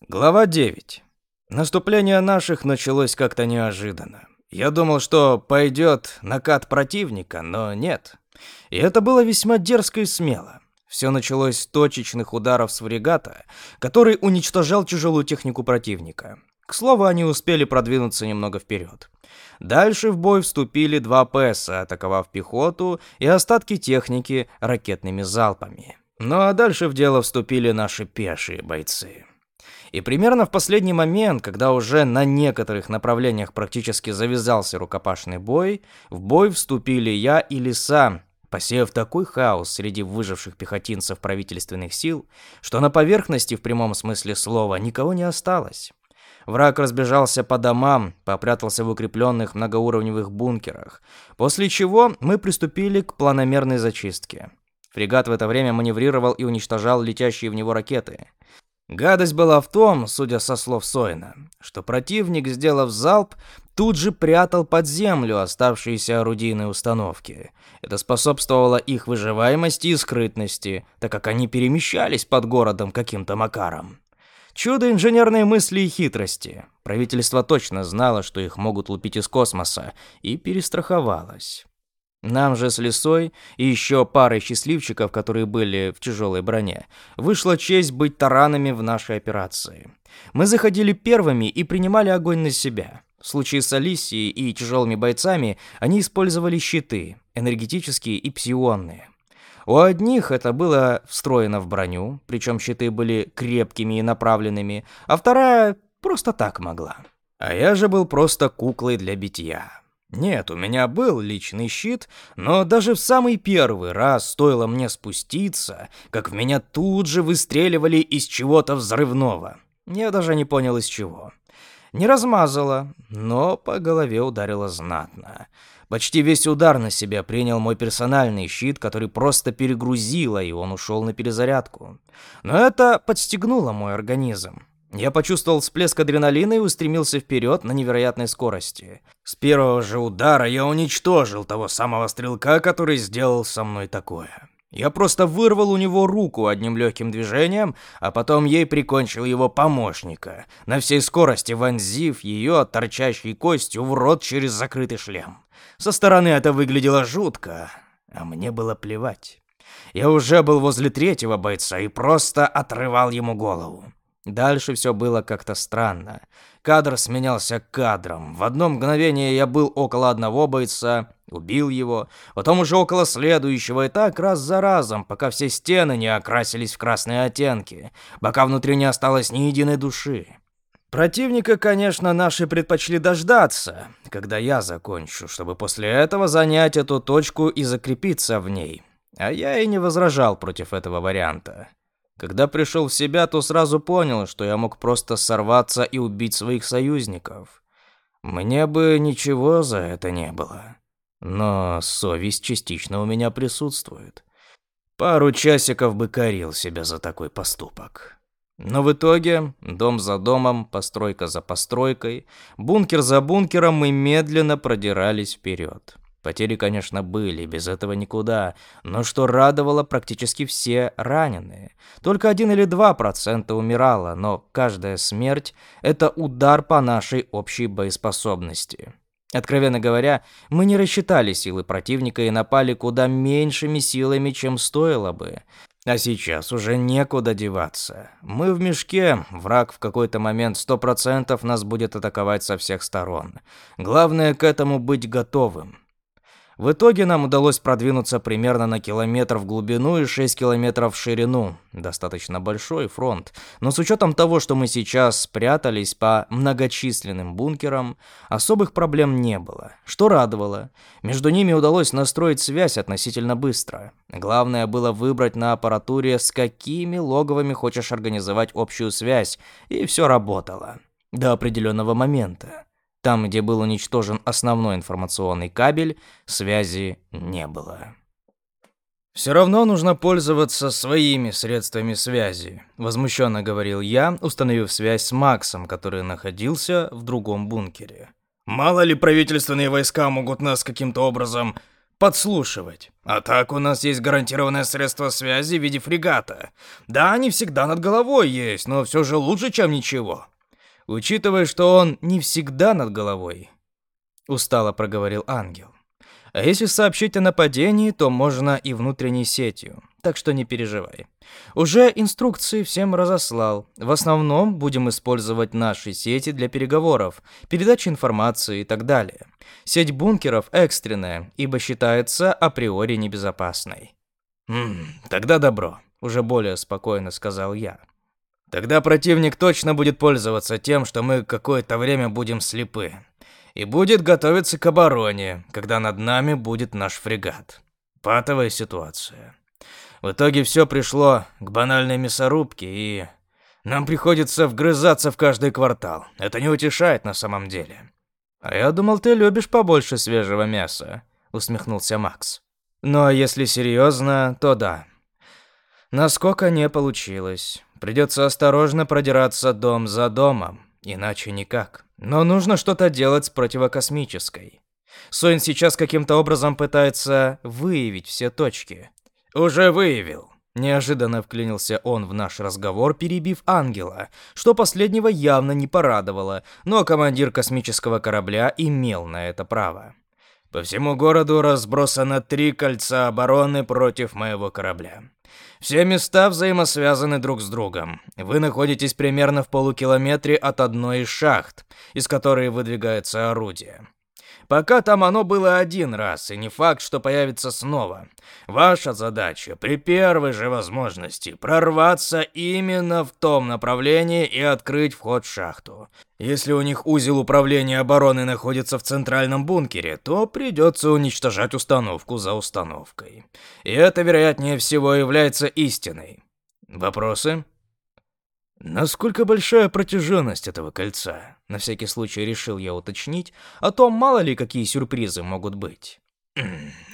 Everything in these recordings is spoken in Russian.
Глава 9. Наступление наших началось как-то неожиданно. Я думал, что пойдет накат противника, но нет. И это было весьма дерзко и смело. Все началось с точечных ударов с фрегата, который уничтожал тяжелую технику противника. К слову, они успели продвинуться немного вперед. Дальше в бой вступили два ПС, атаковав пехоту и остатки техники ракетными залпами. Ну а дальше в дело вступили наши пешие бойцы. И примерно в последний момент, когда уже на некоторых направлениях практически завязался рукопашный бой, в бой вступили я и Лиса, посеяв такой хаос среди выживших пехотинцев правительственных сил, что на поверхности в прямом смысле слова никого не осталось. Враг разбежался по домам, попрятался в укрепленных многоуровневых бункерах, после чего мы приступили к планомерной зачистке. Фрегат в это время маневрировал и уничтожал летящие в него ракеты. Гадость была в том, судя со слов Сойна, что противник, сделав залп, тут же прятал под землю оставшиеся орудийные установки. Это способствовало их выживаемости и скрытности, так как они перемещались под городом каким-то макаром. Чудо инженерной мысли и хитрости. Правительство точно знало, что их могут лупить из космоса, и перестраховалось. Нам же с Лисой и еще парой счастливчиков, которые были в тяжелой броне, вышла честь быть таранами в нашей операции. Мы заходили первыми и принимали огонь на себя. В случае с Алисией и тяжелыми бойцами они использовали щиты, энергетические и псионные. У одних это было встроено в броню, причем щиты были крепкими и направленными, а вторая просто так могла. А я же был просто куклой для битья. Нет, у меня был личный щит, но даже в самый первый раз стоило мне спуститься, как в меня тут же выстреливали из чего-то взрывного. Я даже не понял из чего. Не размазало, но по голове ударило знатно. Почти весь удар на себя принял мой персональный щит, который просто перегрузило, и он ушел на перезарядку. Но это подстегнуло мой организм. Я почувствовал всплеск адреналина и устремился вперед на невероятной скорости. С первого же удара я уничтожил того самого стрелка, который сделал со мной такое. Я просто вырвал у него руку одним легким движением, а потом ей прикончил его помощника, на всей скорости вонзив ее торчащей костью в рот через закрытый шлем. Со стороны это выглядело жутко, а мне было плевать. Я уже был возле третьего бойца и просто отрывал ему голову. Дальше все было как-то странно. Кадр сменялся кадром. В одно мгновение я был около одного бойца, убил его, потом уже около следующего, и так раз за разом, пока все стены не окрасились в красные оттенки, пока внутри не осталось ни единой души. Противника, конечно, наши предпочли дождаться, когда я закончу, чтобы после этого занять эту точку и закрепиться в ней. А я и не возражал против этого варианта. Когда пришел в себя, то сразу понял, что я мог просто сорваться и убить своих союзников. Мне бы ничего за это не было. Но совесть частично у меня присутствует. Пару часиков бы корил себя за такой поступок. Но в итоге, дом за домом, постройка за постройкой, бункер за бункером мы медленно продирались вперед. Потери, конечно, были, без этого никуда, но что радовало, практически все раненые. Только один или два процента умирало, но каждая смерть – это удар по нашей общей боеспособности. Откровенно говоря, мы не рассчитали силы противника и напали куда меньшими силами, чем стоило бы. А сейчас уже некуда деваться. Мы в мешке, враг в какой-то момент сто процентов нас будет атаковать со всех сторон. Главное к этому быть готовым. В итоге нам удалось продвинуться примерно на километр в глубину и 6 километров в ширину. Достаточно большой фронт. Но с учетом того, что мы сейчас спрятались по многочисленным бункерам, особых проблем не было. Что радовало. Между ними удалось настроить связь относительно быстро. Главное было выбрать на аппаратуре, с какими логовыми хочешь организовать общую связь, и все работало. До определенного момента. Там, где был уничтожен основной информационный кабель, связи не было. «Все равно нужно пользоваться своими средствами связи», – возмущенно говорил я, установив связь с Максом, который находился в другом бункере. «Мало ли правительственные войска могут нас каким-то образом подслушивать. А так у нас есть гарантированное средство связи в виде фрегата. Да, они всегда над головой есть, но все же лучше, чем ничего. Учитывая, что он не всегда над головой, устало проговорил ангел. А если сообщить о нападении, то можно и внутренней сетью. Так что не переживай. Уже инструкции всем разослал. В основном будем использовать наши сети для переговоров, передачи информации и так далее. Сеть бункеров экстренная, ибо считается априори небезопасной. «Хм, тогда добро», — уже более спокойно сказал я. «Тогда противник точно будет пользоваться тем, что мы какое-то время будем слепы и будет готовиться к обороне, когда над нами будет наш фрегат. Патовая ситуация. В итоге все пришло к банальной мясорубке, и нам приходится вгрызаться в каждый квартал. Это не утешает на самом деле. А я думал, ты любишь побольше свежего мяса, усмехнулся Макс. Но если серьезно, то да. Насколько не получилось. Придется осторожно продираться дом за домом, иначе никак. Но нужно что-то делать с противокосмической. Сойн сейчас каким-то образом пытается выявить все точки. Уже выявил. Неожиданно вклинился он в наш разговор, перебив ангела, что последнего явно не порадовало, но командир космического корабля имел на это право. По всему городу разбросано три кольца обороны против моего корабля. Все места взаимосвязаны друг с другом. Вы находитесь примерно в полукилометре от одной из шахт, из которой выдвигается орудие. Пока там оно было один раз, и не факт, что появится снова. Ваша задача при первой же возможности прорваться именно в том направлении и открыть вход в шахту. Если у них узел управления обороны находится в центральном бункере, то придется уничтожать установку за установкой. И это, вероятнее всего, является истиной. Вопросы? Насколько большая протяженность этого кольца? На всякий случай решил я уточнить, а то мало ли какие сюрпризы могут быть.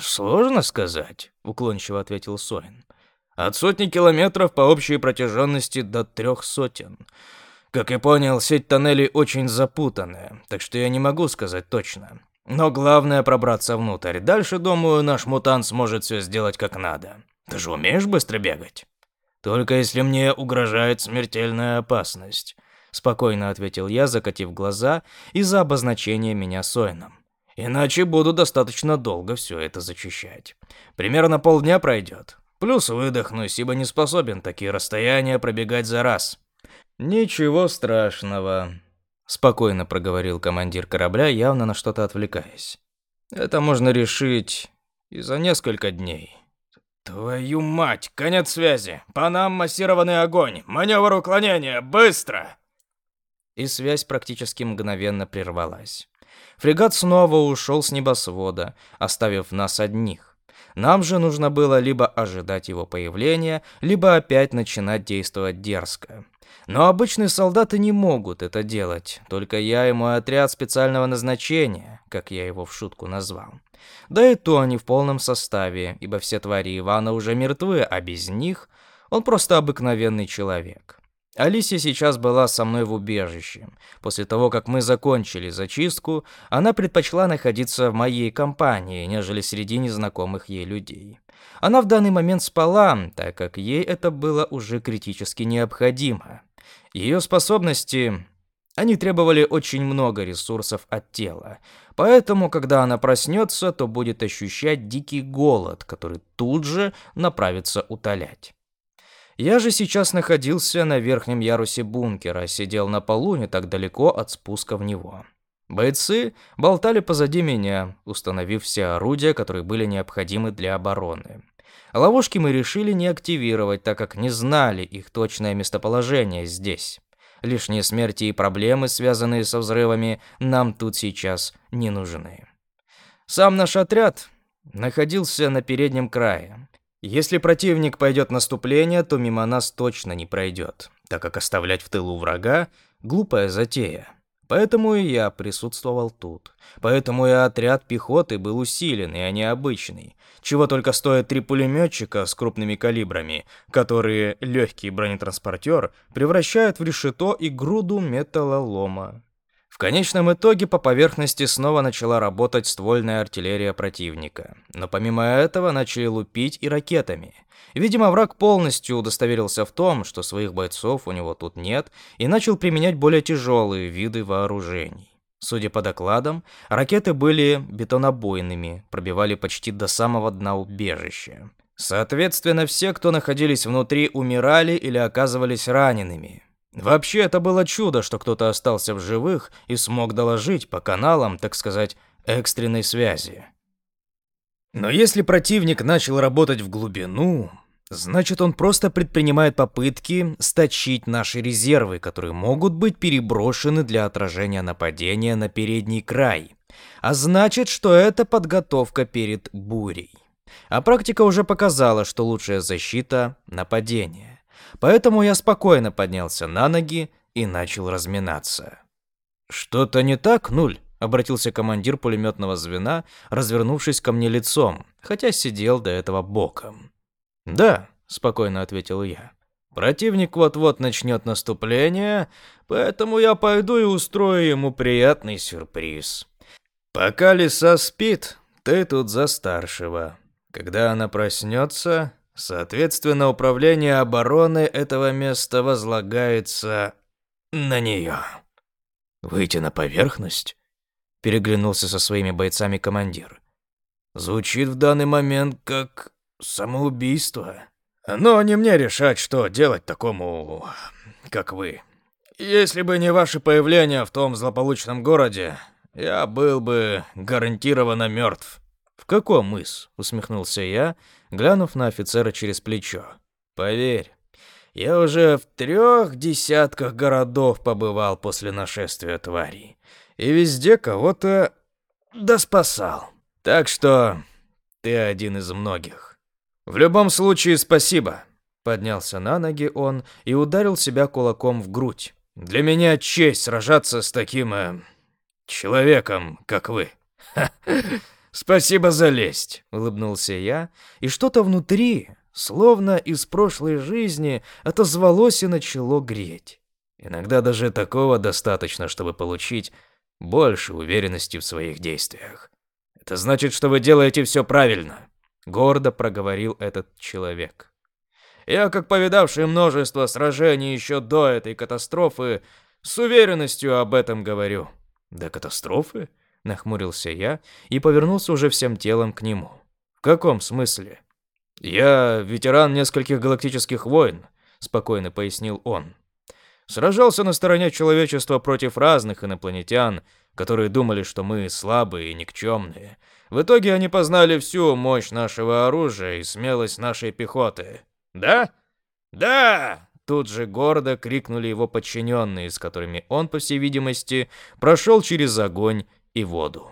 «Сложно сказать», — уклончиво ответил Соин. «От сотни километров по общей протяженности до трех сотен. Как я понял, сеть тоннелей очень запутанная, так что я не могу сказать точно. Но главное пробраться внутрь. Дальше, думаю, наш мутант сможет все сделать как надо. Ты же умеешь быстро бегать?» Только если мне угрожает смертельная опасность, спокойно ответил я, закатив глаза из-за обозначения меня Сойном. Иначе буду достаточно долго все это зачищать. Примерно полдня пройдет. Плюс выдохнусь, ибо не способен такие расстояния пробегать за раз. Ничего страшного, спокойно проговорил командир корабля, явно на что-то отвлекаясь. Это можно решить и за несколько дней. «Твою мать! Конец связи! По нам массированный огонь! Маневр уклонения! Быстро!» И связь практически мгновенно прервалась. Фрегат снова ушел с небосвода, оставив нас одних. Нам же нужно было либо ожидать его появления, либо опять начинать действовать дерзко. Но обычные солдаты не могут это делать, только я и мой отряд специального назначения, как я его в шутку назвал. Да и то они в полном составе, ибо все твари Ивана уже мертвы, а без них он просто обыкновенный человек. Алисия сейчас была со мной в убежище. После того, как мы закончили зачистку, она предпочла находиться в моей компании, нежели среди незнакомых ей людей. Она в данный момент спала, так как ей это было уже критически необходимо. Ее способности... Они требовали очень много ресурсов от тела. Поэтому, когда она проснется, то будет ощущать дикий голод, который тут же направится утолять. Я же сейчас находился на верхнем ярусе бункера, сидел на полу не так далеко от спуска в него. Бойцы болтали позади меня, установив все орудия, которые были необходимы для обороны. Ловушки мы решили не активировать, так как не знали их точное местоположение здесь. Лишние смерти и проблемы, связанные со взрывами, нам тут сейчас не нужны. Сам наш отряд находился на переднем крае. Если противник пойдет наступление, то мимо нас точно не пройдет, так как оставлять в тылу врага – глупая затея. Поэтому и я присутствовал тут. Поэтому и отряд пехоты был усиленный, а не обычный. Чего только стоят три пулеметчика с крупными калибрами, которые легкий бронетранспортер превращают в решето и груду металлолома. Конечном итоге по поверхности снова начала работать ствольная артиллерия противника. Но помимо этого начали лупить и ракетами. Видимо, враг полностью удостоверился в том, что своих бойцов у него тут нет, и начал применять более тяжелые виды вооружений. Судя по докладам, ракеты были бетонобойными, пробивали почти до самого дна убежища. Соответственно, все, кто находились внутри, умирали или оказывались ранеными. Вообще, это было чудо, что кто-то остался в живых и смог доложить по каналам, так сказать, экстренной связи. Но если противник начал работать в глубину, значит он просто предпринимает попытки сточить наши резервы, которые могут быть переброшены для отражения нападения на передний край. А значит, что это подготовка перед бурей. А практика уже показала, что лучшая защита – нападение. Поэтому я спокойно поднялся на ноги и начал разминаться. «Что-то не так, Нуль?» — обратился командир пулеметного звена, развернувшись ко мне лицом, хотя сидел до этого боком. «Да», — спокойно ответил я. «Противник вот-вот начнет наступление, поэтому я пойду и устрою ему приятный сюрприз. Пока лиса спит, ты тут за старшего. Когда она проснется, Соответственно, управление обороны этого места возлагается на нее. Выйти на поверхность? Переглянулся со своими бойцами командир. Звучит в данный момент как самоубийство. Но не мне решать, что делать такому, как вы. Если бы не ваше появление в том злополучном городе, я был бы гарантированно мертв. В каком мыс? усмехнулся я глянув на офицера через плечо. «Поверь, я уже в трех десятках городов побывал после нашествия тварей, и везде кого-то доспасал. Так что ты один из многих. В любом случае, спасибо». Поднялся на ноги он и ударил себя кулаком в грудь. «Для меня честь сражаться с таким... Э, человеком, как вы. «Спасибо за лесть», — улыбнулся я, и что-то внутри, словно из прошлой жизни, отозвалось и начало греть. Иногда даже такого достаточно, чтобы получить больше уверенности в своих действиях. «Это значит, что вы делаете все правильно», — гордо проговорил этот человек. «Я, как повидавший множество сражений еще до этой катастрофы, с уверенностью об этом говорю». «До катастрофы?» Нахмурился я и повернулся уже всем телом к нему. В каком смысле? Я ветеран нескольких галактических войн, спокойно пояснил он. Сражался на стороне человечества против разных инопланетян, которые думали, что мы слабые и никчемные. В итоге они познали всю мощь нашего оружия и смелость нашей пехоты. Да? Да! Тут же гордо крикнули его подчиненные, с которыми он, по всей видимости, прошел через огонь и воду.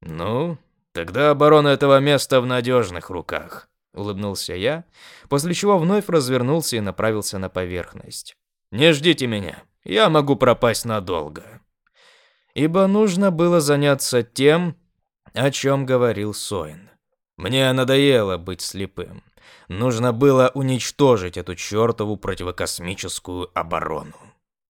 «Ну, тогда оборона этого места в надежных руках», — улыбнулся я, после чего вновь развернулся и направился на поверхность. «Не ждите меня, я могу пропасть надолго». Ибо нужно было заняться тем, о чем говорил Соин. Мне надоело быть слепым. Нужно было уничтожить эту чертову противокосмическую оборону.